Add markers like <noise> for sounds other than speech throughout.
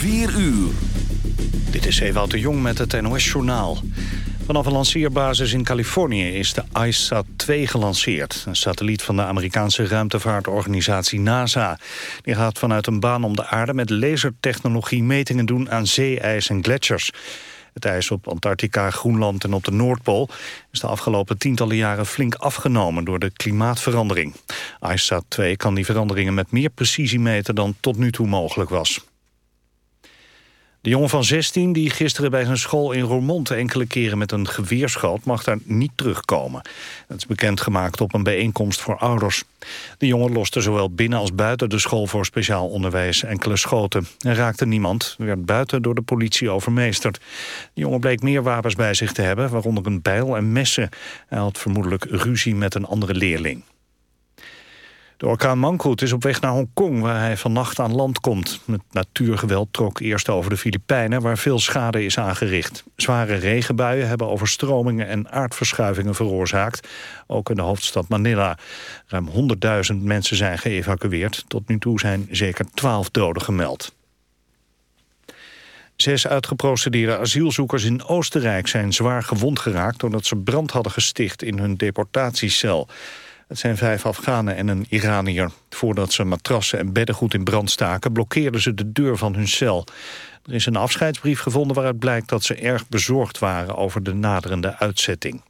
4 uur. Dit is Ewout de Jong met het NOS-journaal. Vanaf een lanceerbasis in Californië is de ICESat-2 gelanceerd. Een satelliet van de Amerikaanse ruimtevaartorganisatie NASA. Die gaat vanuit een baan om de aarde met lasertechnologie metingen doen aan zeeijs en gletsjers. Het ijs op Antarctica, Groenland en op de Noordpool is de afgelopen tientallen jaren flink afgenomen door de klimaatverandering. ICESat-2 kan die veranderingen met meer precisie meten dan tot nu toe mogelijk was. De jongen van 16 die gisteren bij zijn school in Roermond enkele keren met een geweer schoot, mag daar niet terugkomen. Dat is bekendgemaakt op een bijeenkomst voor ouders. De jongen loste zowel binnen als buiten de school voor speciaal onderwijs enkele schoten. Er raakte niemand, werd buiten door de politie overmeesterd. De jongen bleek meer wapens bij zich te hebben, waaronder een bijl en messen. Hij had vermoedelijk ruzie met een andere leerling. De orkaan Mangkut is op weg naar Hongkong, waar hij vannacht aan land komt. Het natuurgeweld trok eerst over de Filipijnen, waar veel schade is aangericht. Zware regenbuien hebben overstromingen en aardverschuivingen veroorzaakt. Ook in de hoofdstad Manila. Ruim 100.000 mensen zijn geëvacueerd. Tot nu toe zijn zeker 12 doden gemeld. Zes uitgeprocedeerde asielzoekers in Oostenrijk zijn zwaar gewond geraakt... doordat ze brand hadden gesticht in hun deportatiecel. Het zijn vijf Afghanen en een Iranier. Voordat ze matrassen en beddengoed in brand staken... blokkeerden ze de deur van hun cel. Er is een afscheidsbrief gevonden waaruit blijkt dat ze erg bezorgd waren... over de naderende uitzetting.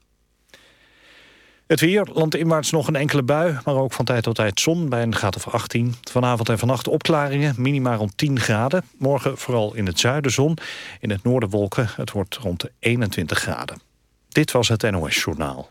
Het weer, landinwaarts nog een enkele bui, maar ook van tijd tot tijd zon bij een graad of 18. Vanavond en vannacht opklaringen, minimaal rond 10 graden. Morgen vooral in het zuiden zon, in het noorden wolken. Het wordt rond de 21 graden. Dit was het NOS Journaal.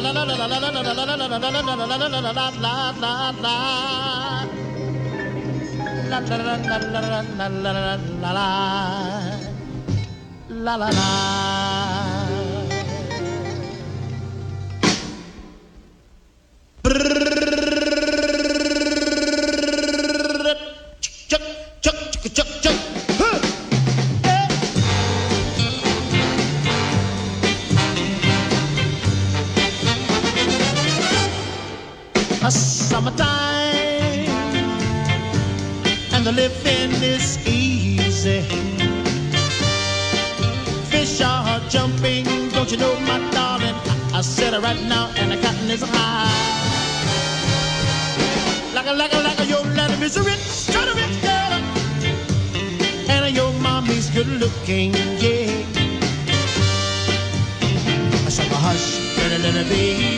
la la la la la summertime and the living is easy. Fish are jumping, don't you know, my darling? I, I said it right now, and the cotton is high. Like a, like a, like a, your daddy is a rich, kind of rich girl, and your mommy's good looking, yeah. I said, hush, little, little baby,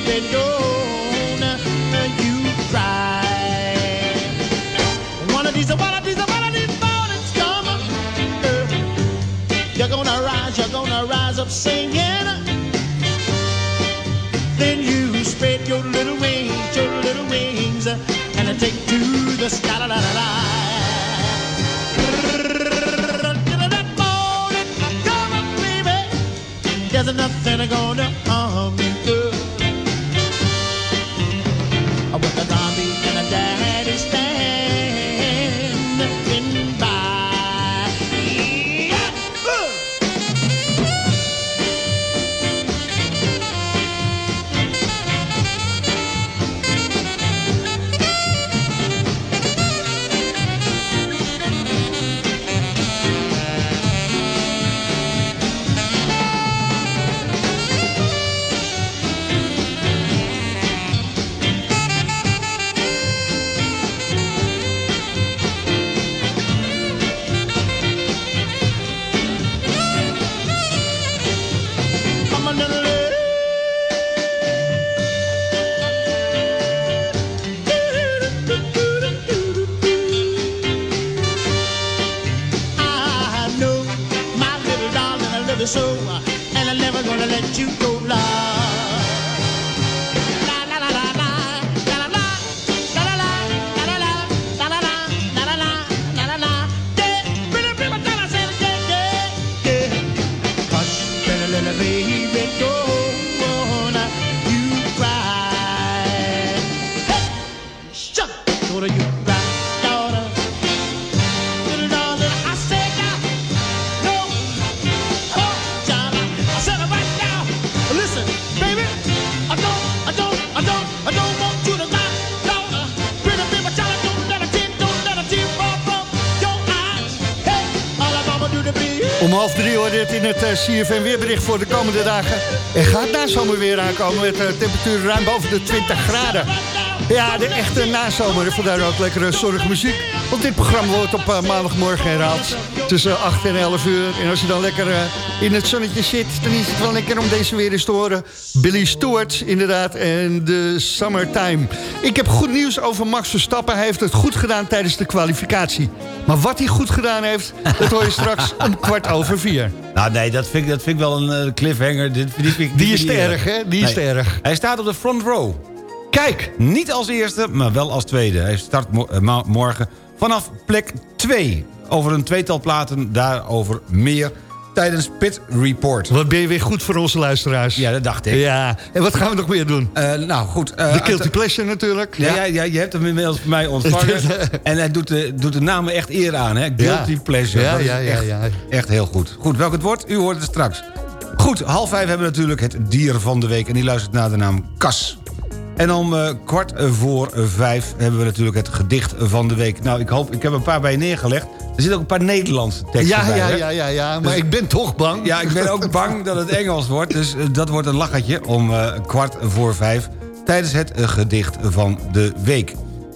CFM weerbericht voor de komende dagen. Er gaat na zomer weer aankomen met uh, temperaturen ruim boven de 20 graden. Ja, de echte nazomer. Vandaar ook lekkere zorgmuziek. muziek. Want dit programma wordt op uh, maandagmorgen herhaald. Tussen 8 en 11 uur. En als je dan lekker uh, in het zonnetje zit... dan is het wel lekker om deze weer eens te horen. Billy Stewart, inderdaad. En de Summertime. Ik heb goed nieuws over Max Verstappen. Hij heeft het goed gedaan tijdens de kwalificatie. Maar wat hij goed gedaan heeft... dat hoor je straks om kwart over vier. Nou nee, dat vind ik, dat vind ik wel een uh, cliffhanger. Die, die, die, die is te erg, hè? Die is te erg. Hij staat op de front row. Kijk! Niet als eerste, maar wel als tweede. Hij start mo uh, morgen vanaf plek 2. Over een tweetal platen, daarover meer tijdens Pit Report. Wat ben je weer goed voor onze luisteraars. Ja, dat dacht ik. Ja, en wat gaan we nog meer doen? Uh, nou, goed. Uh, de Guilty Pleasure natuurlijk. Ja, ja. ja, je hebt hem inmiddels bij mij ontvangen. <laughs> en hij doet de, doet de namen echt eer aan, hè? Guilty ja. Pleasure. Ja, ja, ja, echt, ja. Echt heel goed. Goed, welk het wordt? U hoort het straks. Goed, half vijf hebben we natuurlijk het dier van de week. En die luistert naar de naam Kas. En om uh, kwart voor vijf hebben we natuurlijk het gedicht van de week. Nou, ik hoop, ik heb een paar bij je neergelegd. Er zitten ook een paar Nederlandse teksten ja, bij. Ja, hè? ja, ja, ja, maar dus, ik ben toch bang. Ja, ik ben ook bang dat het Engels wordt. Dus uh, dat wordt een lachertje om uh, kwart voor vijf... tijdens het gedicht van de week.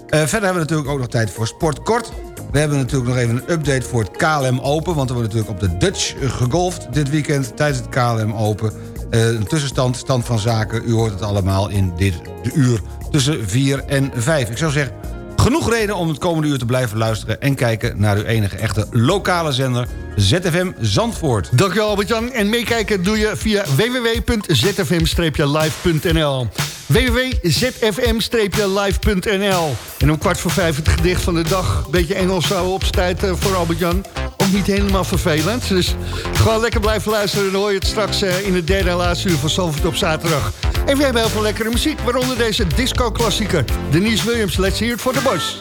verder hebben we natuurlijk ook nog tijd voor Sport Kort. We hebben natuurlijk nog even een update voor het KLM Open... want er wordt natuurlijk op de Dutch gegolfd dit weekend tijdens het KLM Open... Een tussenstand, stand van zaken. U hoort het allemaal in dit uur tussen 4 en 5. Ik zou zeggen, genoeg reden om het komende uur te blijven luisteren... en kijken naar uw enige echte lokale zender, ZFM Zandvoort. Dankjewel Albert-Jan. En meekijken doe je via www.zfm-live.nl www.zfm-live.nl En om kwart voor vijf het gedicht van de dag. Beetje Engels zo op tijd voor Albert-Jan niet helemaal vervelend. Dus gewoon lekker blijven luisteren. Dan hoor je het straks uh, in het derde en laatste uur van Zalvoort op zaterdag. En we hebben heel veel lekkere muziek, waaronder deze disco-klassieker. Denise Williams, let's hear it for the boys.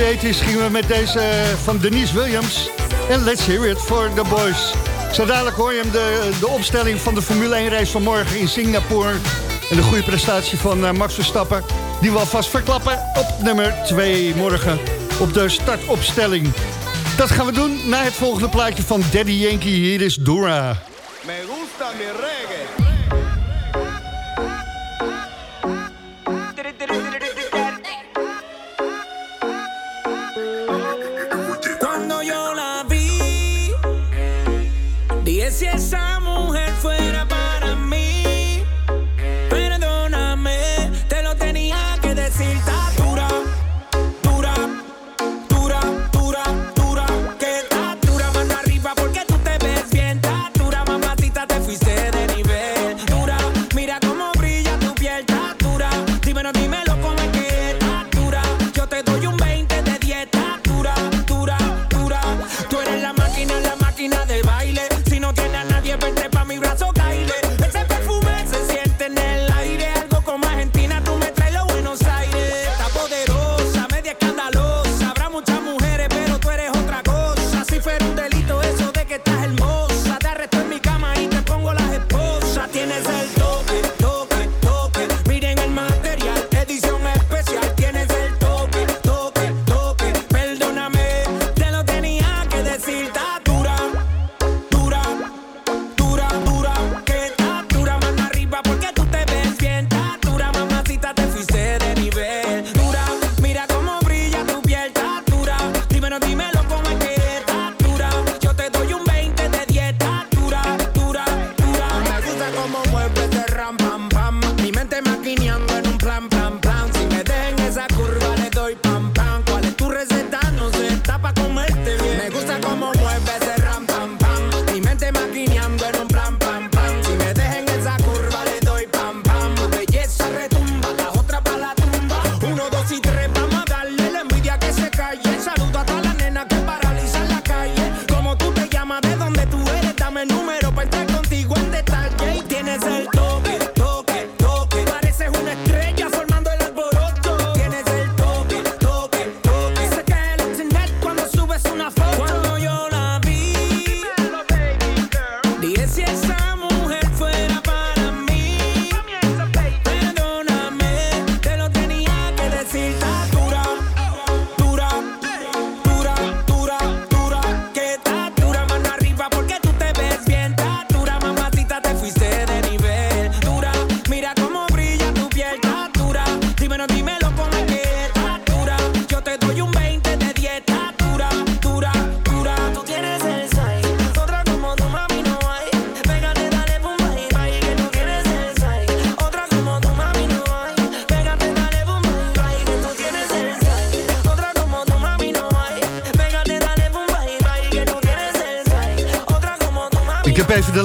80s gingen we met deze eh, van Denise Williams. En let's hear it for the boys. Zo dadelijk hoor je hem de, de opstelling van de Formule 1 race van morgen in Singapore. En de goede prestatie van eh, Max Verstappen. Die we alvast verklappen op nummer 2 morgen op de startopstelling. Dat gaan we doen na het volgende plaatje van Daddy Yankee. Hier is Dora. Me gusta mi.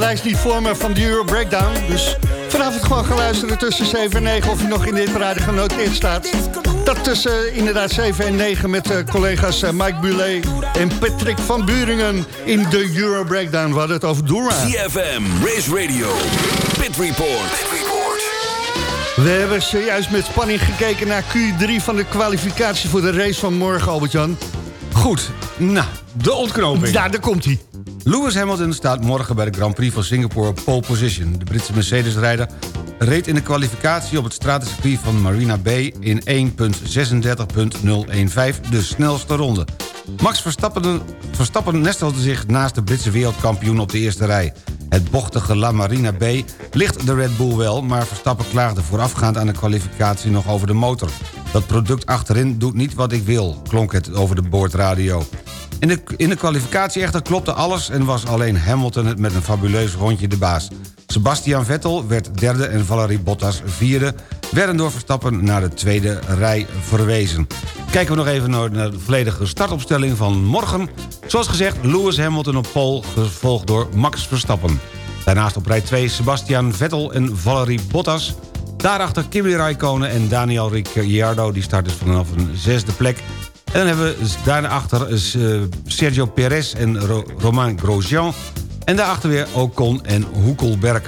Lijst niet voor me van de Euro Breakdown. Dus vanavond gewoon gaan luisteren tussen 7 en 9 of je nog in dit parade genoteerd staat. Dat tussen eh, inderdaad 7 en 9 met eh, collega's eh, Mike Bulet en Patrick van Buringen in de Euro Breakdown. We hadden het over Dora. CFM, Race Radio, Pit Report. We hebben zojuist met spanning gekeken naar Q3 van de kwalificatie voor de race van morgen, Albert-Jan. Goed, nou, de ontknoping. Ja, daar komt hij. Lewis Hamilton staat morgen bij de Grand Prix van Singapore pole position. De Britse Mercedes-rijder reed in de kwalificatie op het stratencircuit van Marina Bay... in 1.36.015, de snelste ronde. Max Verstappen, Verstappen nestelde zich naast de Britse wereldkampioen op de eerste rij. Het bochtige La Marina Bay ligt de Red Bull wel... maar Verstappen klaagde voorafgaand aan de kwalificatie nog over de motor. Dat product achterin doet niet wat ik wil, klonk het over de boordradio. In de, in de kwalificatie echter klopte alles... en was alleen Hamilton het met een fabuleus rondje de baas. Sebastian Vettel werd derde en Valerie Bottas vierde... werden door Verstappen naar de tweede rij verwezen. Kijken we nog even naar de volledige startopstelling van morgen. Zoals gezegd, Lewis Hamilton op pole, gevolgd door Max Verstappen. Daarnaast op rij 2 Sebastian Vettel en Valerie Bottas. Daarachter Kimi Raikkonen en Daniel Ricciardo. Die starten dus vanaf een zesde plek. En dan hebben we daarachter eh, Sergio Perez en Ro Romain Grosjean. En daarachter weer Ocon en Hoekelberg.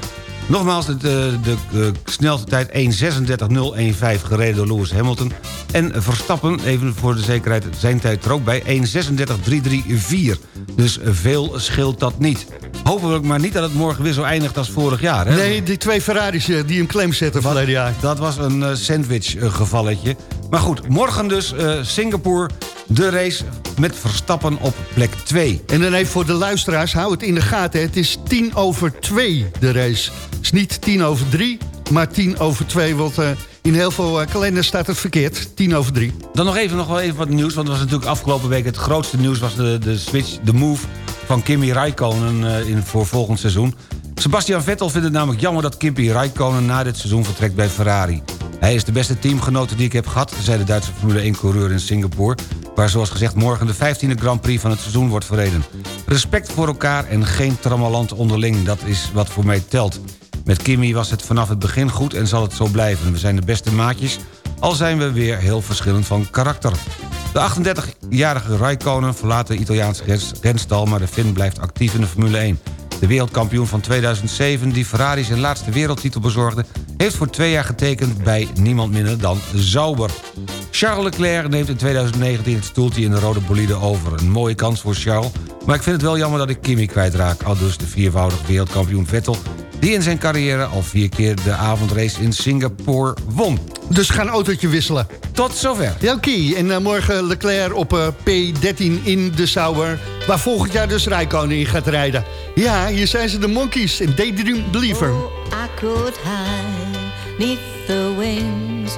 Nogmaals, het, eh, de eh, snelste tijd 1.36.015 gereden door Lewis Hamilton. En Verstappen, even voor de zekerheid, zijn tijd er ook bij, 1.36.334. Dus veel scheelt dat niet. Hopelijk maar niet dat het morgen weer zo eindigt als vorig jaar. Hè? Nee, die twee Ferraris eh, die hem klem zetten verleden jaar. Dat was een eh, sandwich eh. Maar goed, morgen dus Singapore, de race met Verstappen op plek 2. En dan even voor de luisteraars, hou het in de gaten. hè. Het is tien over twee de race. Het is niet tien over drie, maar tien over twee. Want in heel veel eh, kalenders staat het verkeerd. Tien over drie. Dan nog even, nog wel even wat nieuws, want het was natuurlijk afgelopen week... het grootste nieuws was de, de switch, de move van Kimi Räikkönen eh, in, voor volgend seizoen. Sebastian Vettel vindt het namelijk jammer dat Kimi Räikkönen na dit seizoen vertrekt bij Ferrari. Hij is de beste teamgenoot die ik heb gehad, zei de Duitse Formule 1-coureur in Singapore... waar zoals gezegd morgen de 15e Grand Prix van het seizoen wordt verreden. Respect voor elkaar en geen trammeland onderling, dat is wat voor mij telt. Met Kimi was het vanaf het begin goed en zal het zo blijven. We zijn de beste maatjes, al zijn we weer heel verschillend van karakter. De 38-jarige Raikkonen verlaat de Italiaanse rens- renstal... maar de Finn blijft actief in de Formule 1. De wereldkampioen van 2007, die Ferrari zijn laatste wereldtitel bezorgde... heeft voor twee jaar getekend bij niemand minder dan Sauber. Charles Leclerc neemt in 2019 het stoeltje in de rode bolide over. Een mooie kans voor Charles, maar ik vind het wel jammer dat ik Kimi kwijtraak. Al dus de viervoudig wereldkampioen Vettel... die in zijn carrière al vier keer de avondrace in Singapore won. Dus ga een autootje wisselen. Tot zover. Ja, oké. En eh, morgen Leclerc op eh, P13 in de Sauber. Waar volgend jaar dus Rijkonen in gaat rijden. Ja, hier zijn ze de Monkeys in Daydream Believer. I could hide neath the wings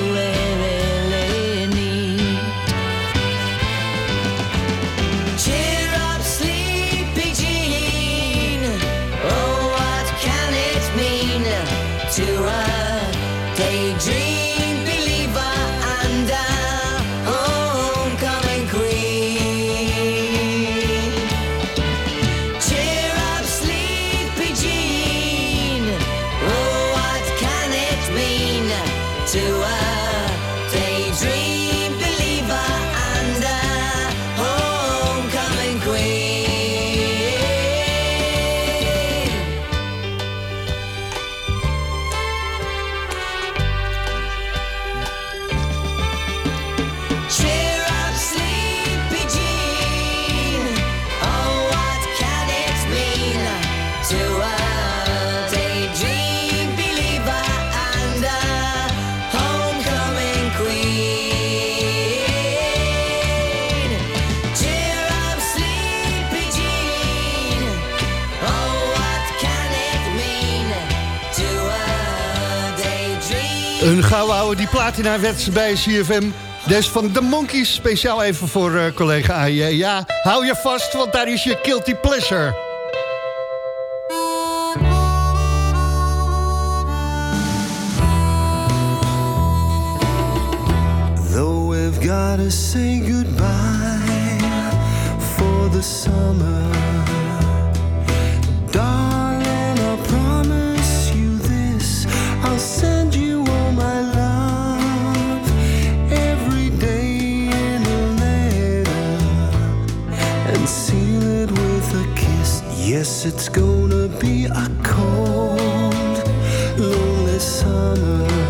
ouwe die platina werd bij CFM. Dus van de Monkeys, speciaal even voor eh, collega AJ. Ja, hou je vast, want daar is je guilty pleasure. Though we've say goodbye for the summer. Yes, it's gonna be a cold, lonely summer.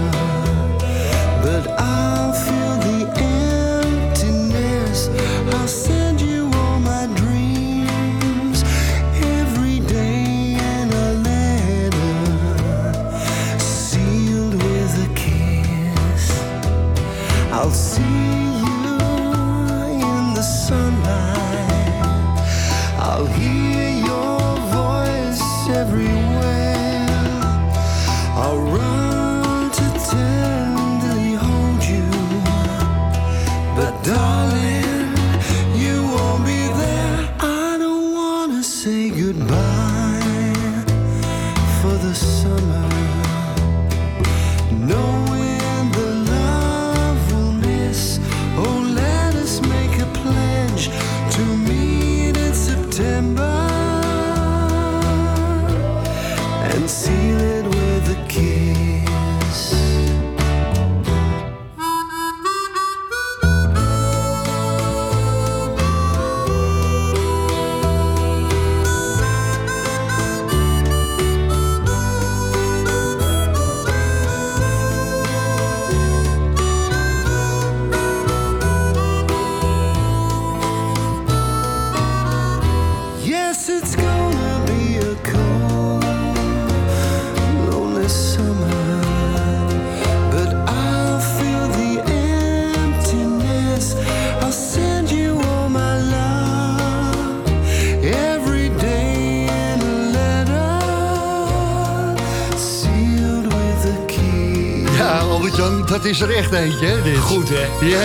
Is er echt eentje, hè? Dit. Goed, hè? Ja,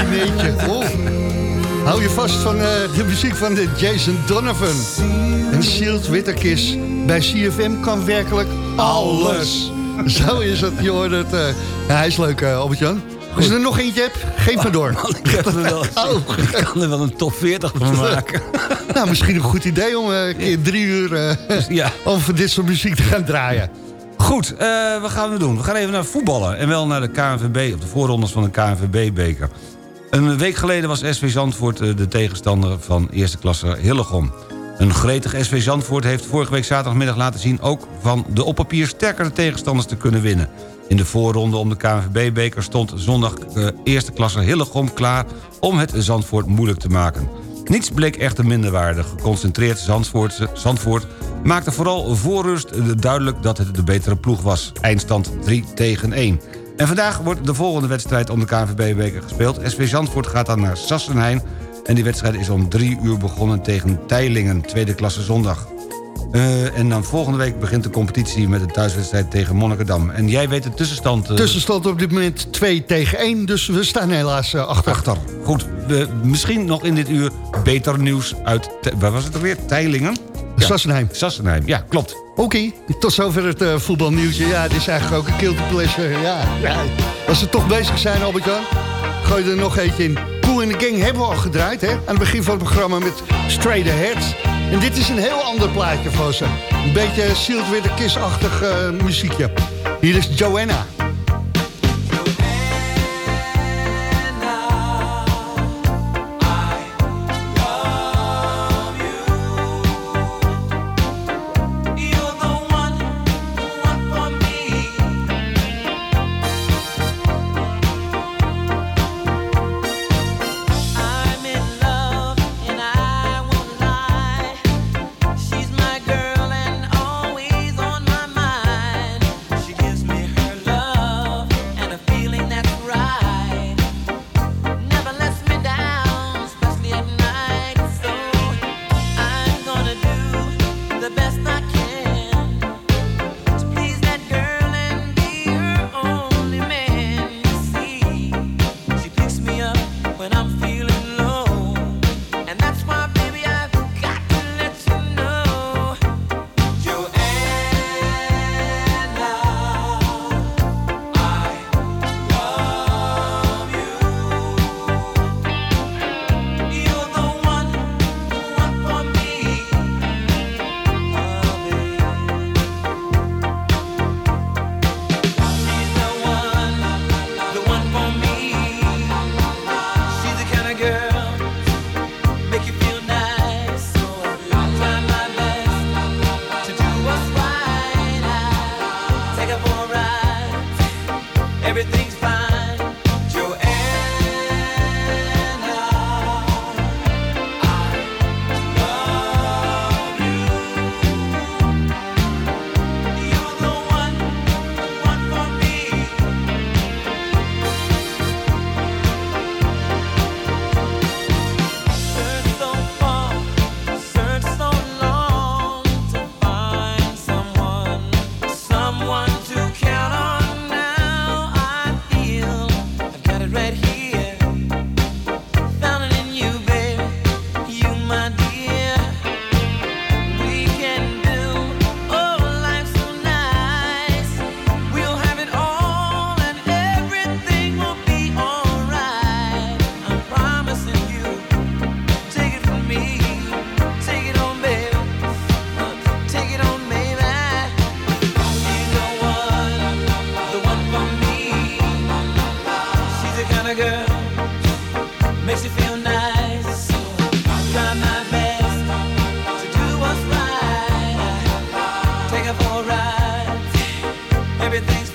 een eentje. Oh. Hou je vast van eh, de muziek van de Jason Donovan. En Sealed with a Kiss. Bij CFM kan werkelijk alles. Zo is het, je hoort het. eh. ja, hij is leuk, eh, Albert-Jan. Als je er nog eentje hebt, geef maar door. <laughs> Ik, heb er wel, Oh. ik kan er wel een top 40 van <laughs> maken. Nou, misschien een goed idee om een keer drie uur Ja. over dit soort muziek te gaan draaien. Goed, eh, wat gaan we doen? We gaan even naar voetballen. En wel naar de KNVB, op de voorrondes van de KNVB-beker. Een week geleden was SV Zandvoort eh, de tegenstander van eerste klasse Hillegom. Een gretig SV Zandvoort heeft vorige week zaterdagmiddag laten zien... ook van de op papier sterkere tegenstanders te kunnen winnen. In de voorronde om de KNVB-beker stond zondag eh, eerste klasse Hillegom klaar... om het Zandvoort moeilijk te maken. Niets bleek echter minderwaardig. Geconcentreerd Zandvoortse- Zandvoort maakte vooral voor rust eh, duidelijk dat het de betere ploeg was. Eindstand 3 tegen 1. En vandaag wordt de volgende wedstrijd om de KNVB-beker gespeeld. SV Zandvoort gaat dan naar Sassenheim. En die wedstrijd is om 3 uur begonnen tegen Teilingen, tweede klasse zondag. Eh, en dan volgende week begint de competitie met een thuiswedstrijd tegen Monnikendam. En jij weet de tussenstand... eh, Tussenstand op dit moment 2 tegen 1, dus we staan helaas eh, achter. achter. Goed, misschien nog in dit uur beter nieuws uit... Waar was het er weer? Teilingen? Sassenheim. Sassenheim, ja, klopt. Oké, tot zover het voetbalnieuwtje. Ja, dit is eigenlijk ook een guilty pleasure. Ja, ja. Als we toch bezig zijn, Albert-Jan, gooi er nog eentje in. Cool in the Gang hebben we al gedraaid, hè? Aan het begin van het programma met Straight Ahead. En dit is een heel ander plaatje van ze. Een beetje Sealed with a Kiss-achtig eh, muziekje. Hier is Joanna.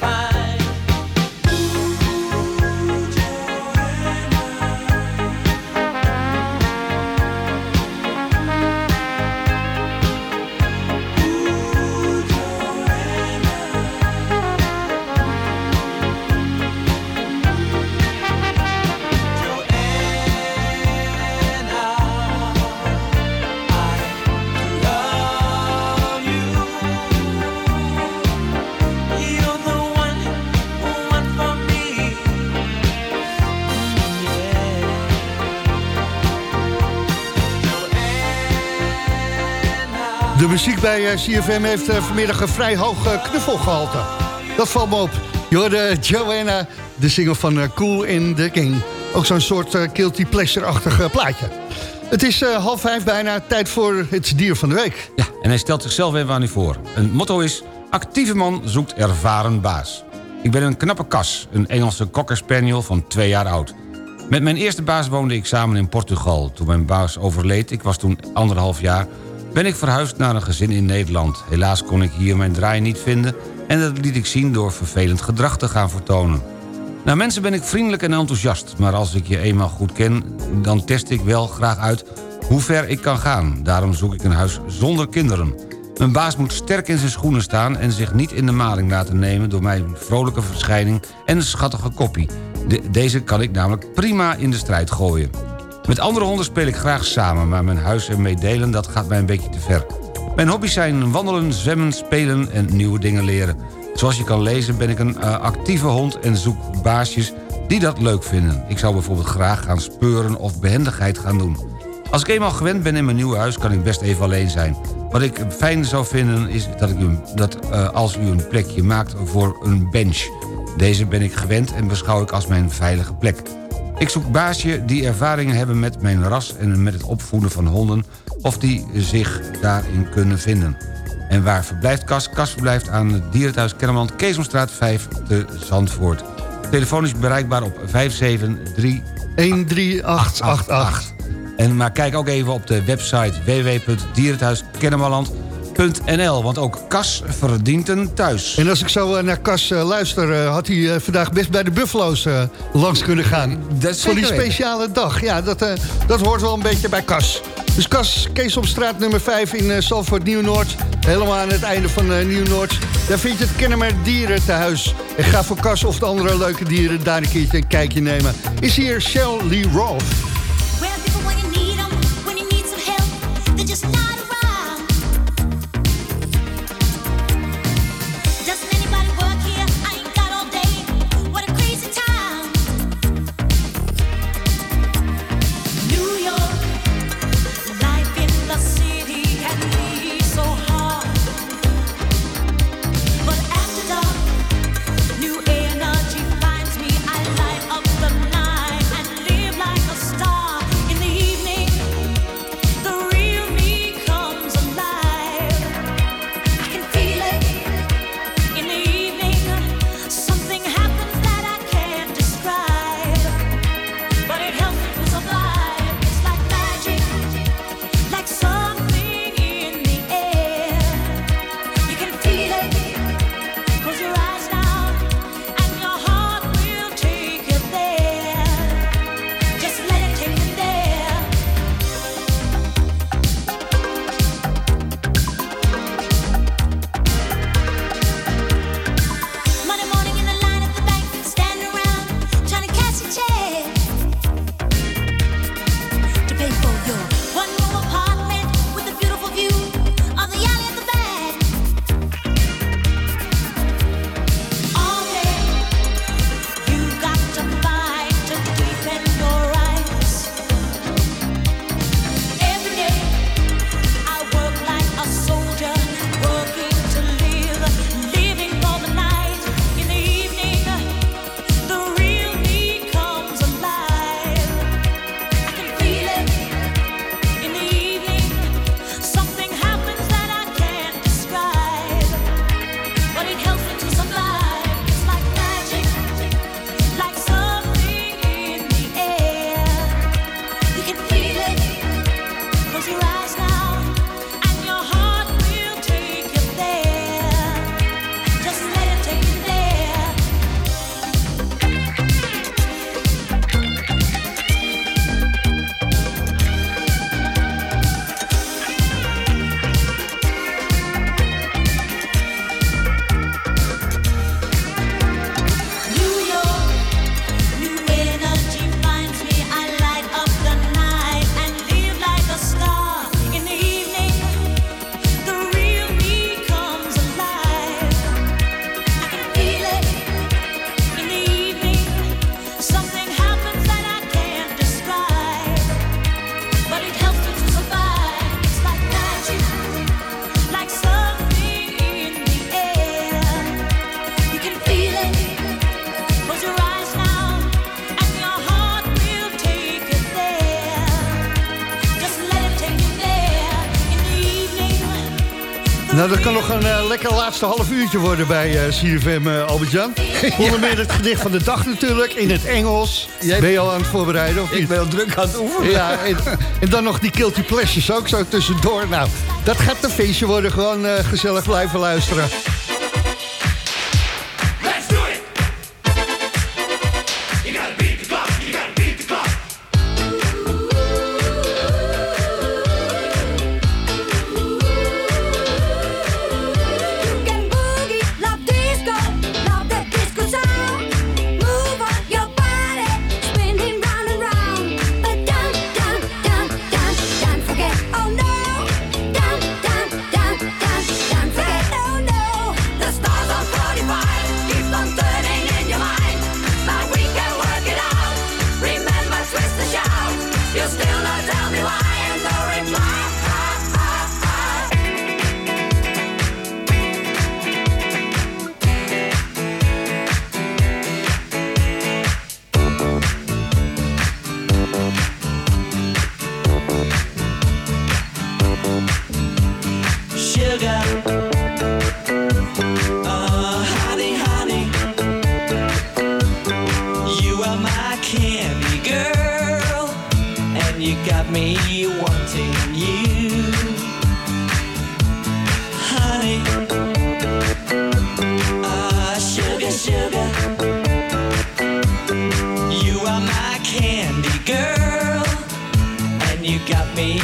fine. Muziek bij eh, CFM heeft eh, vanmiddag een vrij hoog eh, knuffelgehalte. Dat valt me op. Je Joanna, de single van eh, Cool in the King. Ook zo'n soort uh, guilty pleasure-achtig plaatje. Het is half vijf bijna, tijd voor het dier van de week. Ja, en hij stelt zichzelf even aan u voor. Een motto is, actieve man zoekt ervaren baas. Ik ben een knappe kas, een Engelse cocker spaniel van twee jaar oud. Met mijn eerste baas woonde ik samen in Portugal. Toen mijn baas overleed, ik was toen anderhalf jaar... ben ik verhuisd naar een gezin in Nederland. Helaas kon ik hier mijn draai niet vinden... en dat liet ik zien door vervelend gedrag te gaan vertonen. Naar mensen ben ik vriendelijk en enthousiast... maar als ik je eenmaal goed ken, dan test ik wel graag uit hoe ver ik kan gaan. Daarom zoek ik een huis zonder kinderen. Mijn baas moet sterk in zijn schoenen staan... en zich niet in de maling laten nemen door mijn vrolijke verschijning... en schattige koppie. De- deze kan ik namelijk prima in de strijd gooien. Met andere honden speel ik graag samen... maar mijn huis ermee delen, dat gaat mij een beetje te ver. Mijn hobby's zijn wandelen, zwemmen, spelen en nieuwe dingen leren. Zoals je kan lezen ben ik een eh, actieve hond en zoek baasjes die dat leuk vinden. Ik zou bijvoorbeeld graag gaan speuren of behendigheid gaan doen. Als ik eenmaal gewend ben in mijn nieuwe huis kan ik best even alleen zijn. Wat ik fijn zou vinden is dat, ik dat eh, als u een plekje maakt voor een bench. Deze ben ik gewend en beschouw ik als mijn veilige plek. Ik zoek baasje die ervaringen hebben met mijn ras en met het opvoeden van honden... of die zich daarin kunnen vinden. En waar verblijft Kas? Kas verblijft aan het dierenthuis Kennemerland... Keesomstraat 5 te Zandvoort. Telefoon is bereikbaar op 573... 13888. En maar kijk ook even op de website www.dierenthuiskennemerland.nl. Want ook Kas verdient een thuis. En als ik zo eh, naar Cas eh, luister, eh, had hij vandaag best bij de Buffalo's langs kunnen gaan. Dat Voor die speciale dag. Ja, dat, dat hoort wel een beetje bij Cas. Dus Cas, Kees op straat nummer 5 in uh, Salford Nieuw-Noord. Helemaal aan het einde van uh, Nieuw-Noord. Daar vind je het Kennemer Dieren Thuis. En ga voor Cas of de andere leuke dieren daar een keertje een kijkje nemen. Is hier Shelley Rolf. Nou, dat kan nog een eh, lekker laatste half uurtje worden bij eh, uh, CFM uh, eh, Albert-Jan. Onder meer het gedicht van de dag natuurlijk, in het Engels. Ben je al aan het voorbereiden of niet? Ik ben al druk aan het oefenen. Ja, en, dan nog die Kilty plesjes ook zo tussendoor. Nou, dat gaat een feestje worden. Gewoon gezellig blijven luisteren.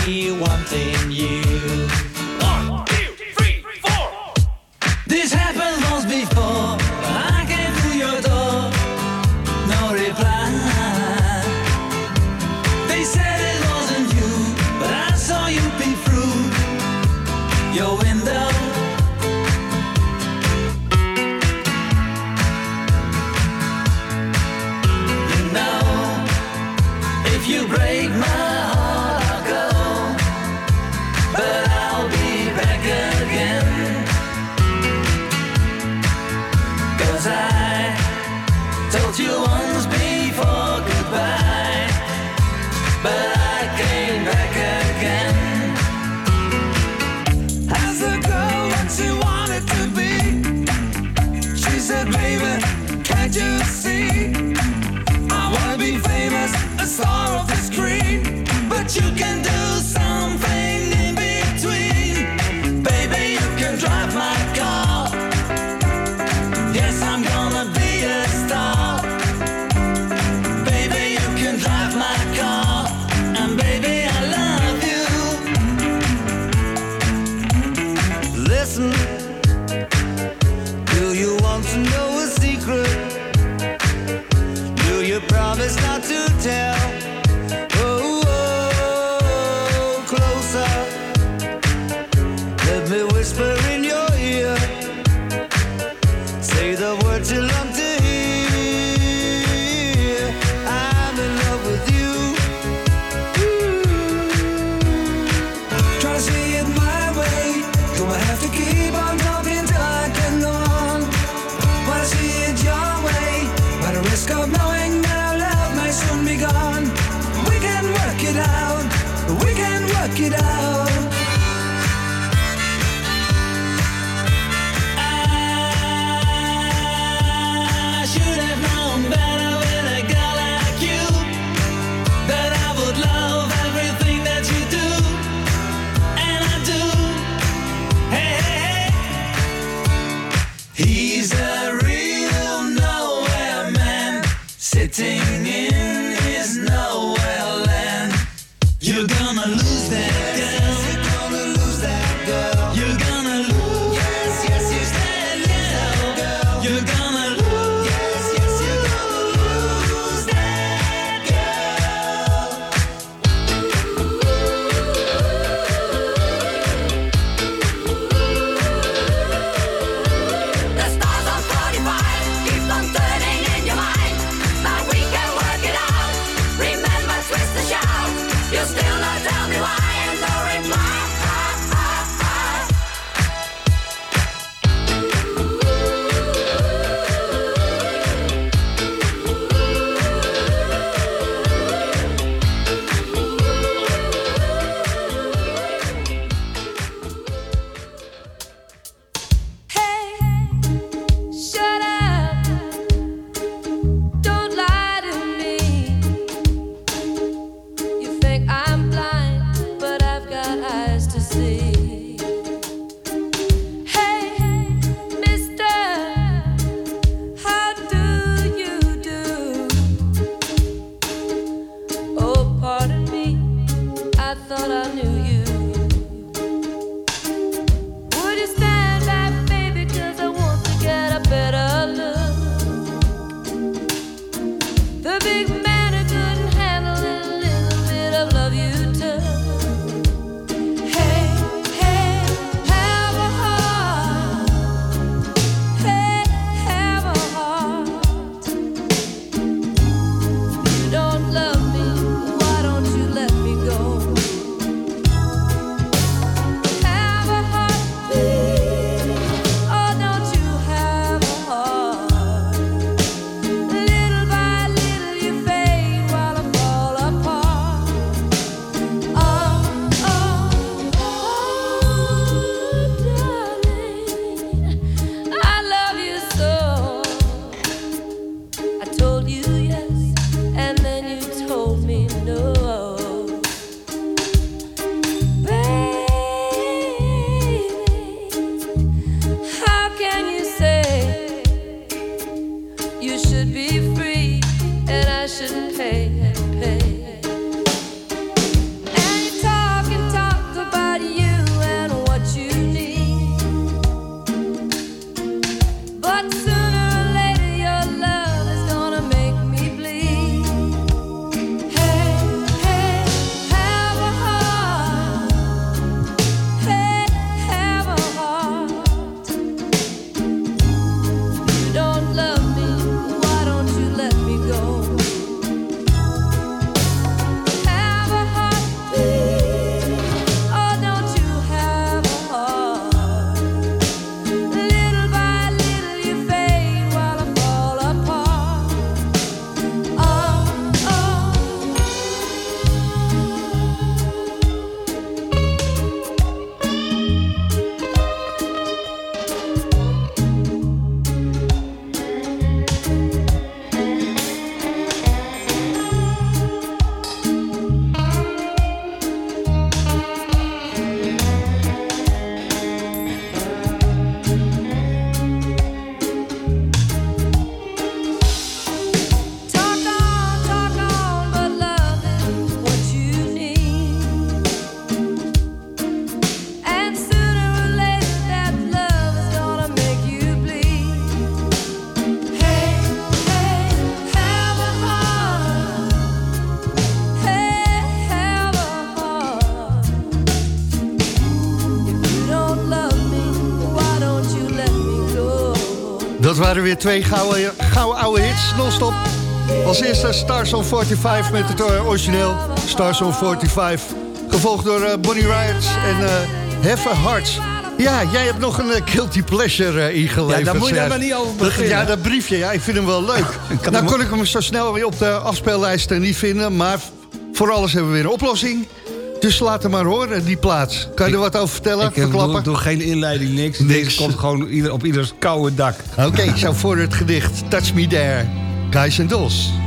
be one thing. weer twee gouden, gouden oude hits, non-stop. Als eerste Stars on 45 met het eh, origineel Stars on 45. Gevolgd door eh, Bonnie Riot en uh, Have. Ja, jij hebt nog een guilty pleasure uh, ingeleverd. Ja, daar moet je maar niet over beginnen. Ja, dat briefje, ja, ik vind hem wel leuk. <laughs> nou kon ik hem zo snel weer op de afspeellijst niet vinden... maar voor alles hebben we weer een oplossing. Dus laat hem maar horen, die plaats. Kan je er wat over vertellen? Ik eh, heb Doe, geen inleiding, niks. Deze komt gewoon op ieders koude dak. Oké, ik zou voor het gedicht Touch Me There, Guys and Dolls.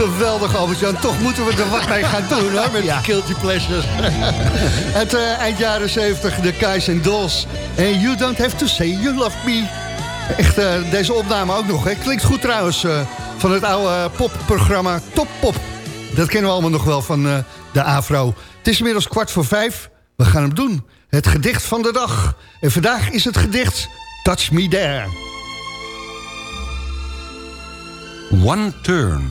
Geweldig, Albert-Jan. Toch moeten we er wat mee gaan doen, hoor, met die Guilty Pleasures. <laughs> Het eh, eind jaren 70, de Kais en Dolls. En You Don't Have To Say You Love Me. Echt, eh, deze opname ook nog, hè. Klinkt goed trouwens, eh, van het oude popprogramma Top Pop. Dat kennen we allemaal nog wel van eh, de AVRO. Het is inmiddels kwart voor vijf. We gaan hem doen. Het gedicht van de dag. En vandaag is het gedicht Touch Me There. One turn,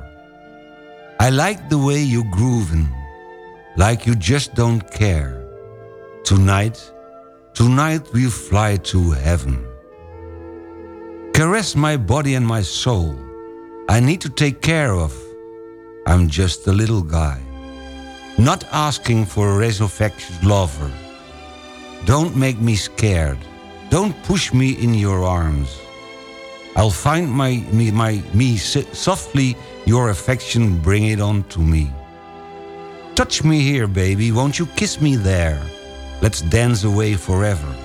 I like the way you groovin', like you just don't care. Tonight, tonight we'll fly to heaven. Caress my body and my soul. I need to take care of. I'm just a little guy, not asking for a resurrected lover. Don't make me scared. Don't push me in your arms. I'll find my me my me softly your affection bring it on to me. Touch me here, baby, won't you kiss me there? Let's dance away forever.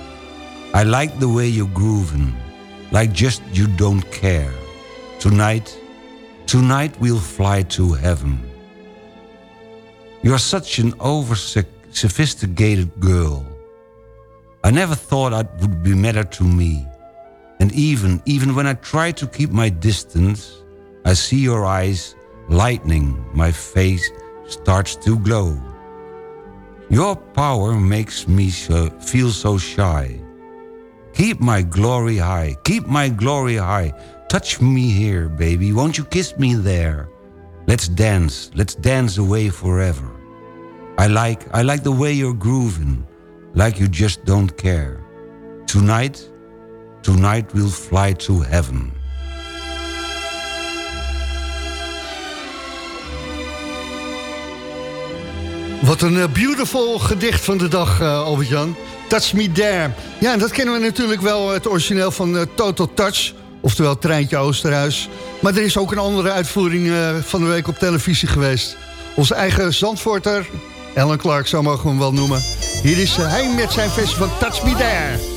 I like the way you're grooving, like just you don't care. Tonight, tonight we'll fly to heaven. You're such an over sophisticated girl. I never thought it would be matter to me. And even, even when I try to keep my distance, I see your eyes lightning, my face starts to glow. Your power makes me so, feel so shy. Keep my glory high, keep my glory high. Touch me here, baby, won't you kiss me there? Let's dance, let's dance away forever. I like, I like the way you're grooving, like you just don't care. Tonight, tonight we'll fly to heaven. Wat een eh, beautiful gedicht van de dag, eh, Albert-Jan. Touch Me There. Ja, dat kennen we natuurlijk wel, het origineel van eh, Total Touch. Oftewel Treintje Oosterhuis. Maar er is ook een andere uitvoering eh, van de week op televisie geweest. Onze eigen Zandvoorter, Alan Clark, zo mogen we hem wel noemen. Hier is eh, hij met zijn versie van Touch Me There.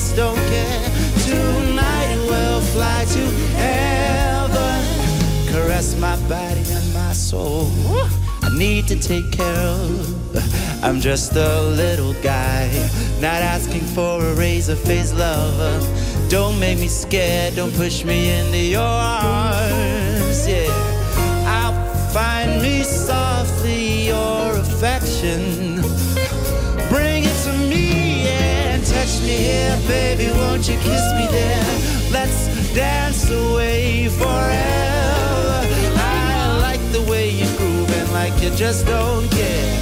Just don't care. Tonight we'll fly to heaven. Caress my body and my soul. I need to take care of. I'm just a little guy, not asking for a razor face lover. Don't make me scared, don't push me into your arms. Baby. Won't you kiss me there? Let's dance away forever. I like the way you're grooving, like you just don't care.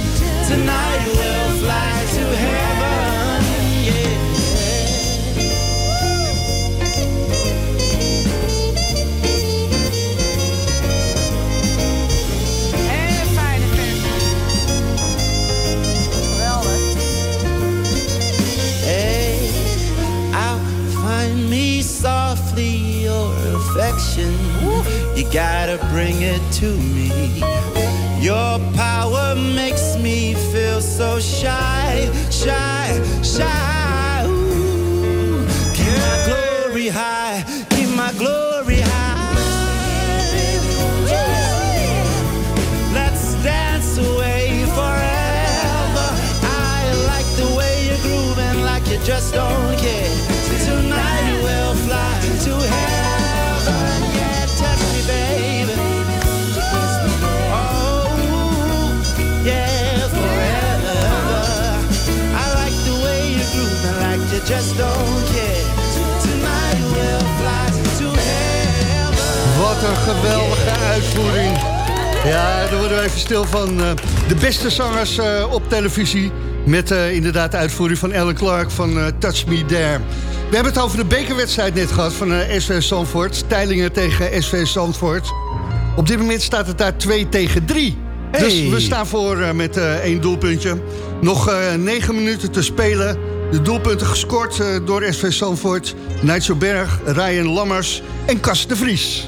Tonight we'll fly to heaven. Your affection. You gotta bring it to me. Your power makes me feel so shy, shy, shy. Ooh. Keep my glory high, Wat een geweldige uitvoering. Ja, daar worden we even stil van. Eh, de beste zangers eh, op televisie. Met eh, inderdaad de uitvoering van Ellen Clark van Touch Me There. We hebben het over de bekerwedstrijd net gehad van SV Zandvoort. Teilingen tegen SV Zandvoort. Op dit moment staat het daar 2 tegen 3. Dus we staan voor met één doelpuntje. Nog negen minuten te spelen. De doelpunten gescoord door SV Zandvoort. Nigel Berg, Ryan Lammers en Kas de Vries.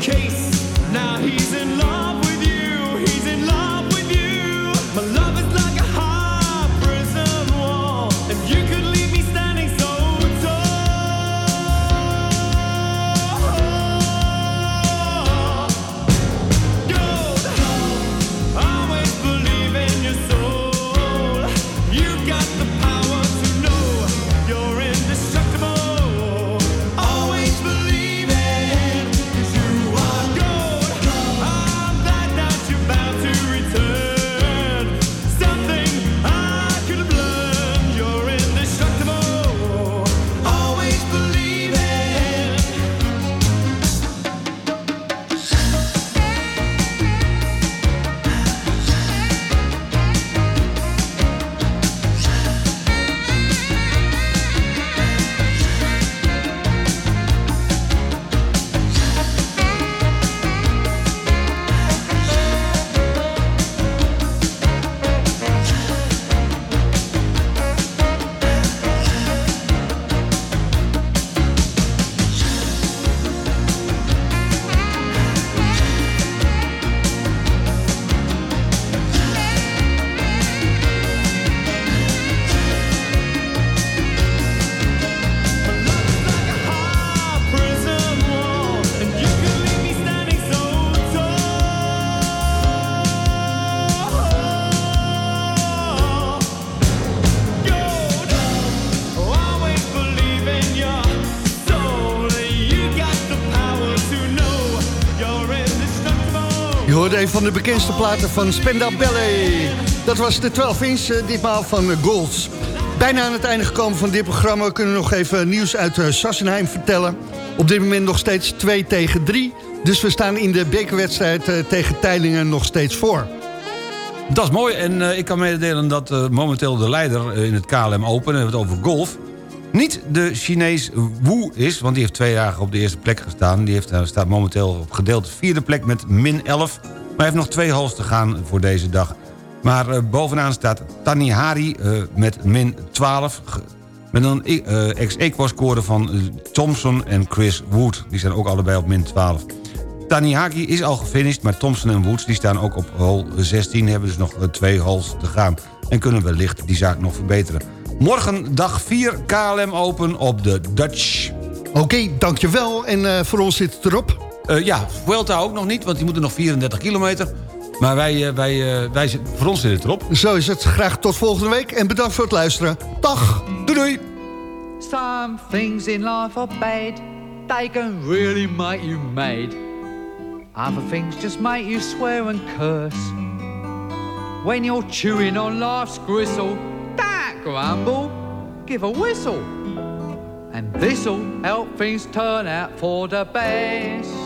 case. Hoorde een van de bekendste platen van Spenda Ballet. Dat was de 12 inch, eh, ditmaal van Golds. Bijna aan het einde gekomen van dit programma. We kunnen nog even nieuws uit eh, Sassenheim vertellen. Op dit moment nog steeds 2 tegen 3. Dus we staan in de bekerwedstrijd eh, tegen Teilingen nog steeds voor. Dat is mooi en ik kan mededelen dat momenteel de leider in het KLM Open... en we het over golf... niet de Chinees Wu is, want die heeft twee dagen op de eerste plek gestaan. Die heeft, staat momenteel op gedeeld vierde plek met min 11. Hij heeft nog twee holes te gaan voor deze dag. Maar eh, bovenaan staat Tanihari eh, met min 12... ge- met een eh, ex-equo-score van Thompson en Chris Wood. Die zijn ook allebei op min 12. Tanihaki is al gefinished, maar Thompson en Woods die staan ook op hole 16... hebben dus nog twee holes te gaan. En kunnen wellicht die zaak nog verbeteren. Morgen dag 4 KLM Open op de Dutch. Oké, dankjewel. En voor ons zit het erop. Eh, ja, Vuelta ook nog niet, want die moeten nog 34 kilometer. Maar wij, eh, wij, eh, wij, zit- voor ons zit het erop. Zo is het. Graag tot volgende week. En bedankt voor het luisteren. Dag. Doei doei. Some things in life are bad, they can really make you mad. Other things just make you swear and curse. When you're chewing on life's gristle, don't grumble, give a whistle. And this'll help things turn out for the best.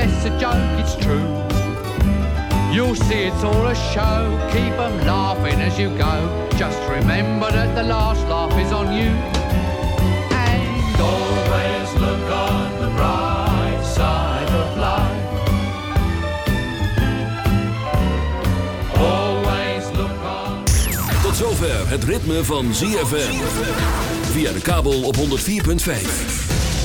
Life's a joke, it's true. You'll see it's all a show, keep 'em laughing as you go. Just remember that the last laugh is on you. And always look on the bright side of life. Always look on. Tot zover het ritme van ZFM. Via de kabel op 104.5.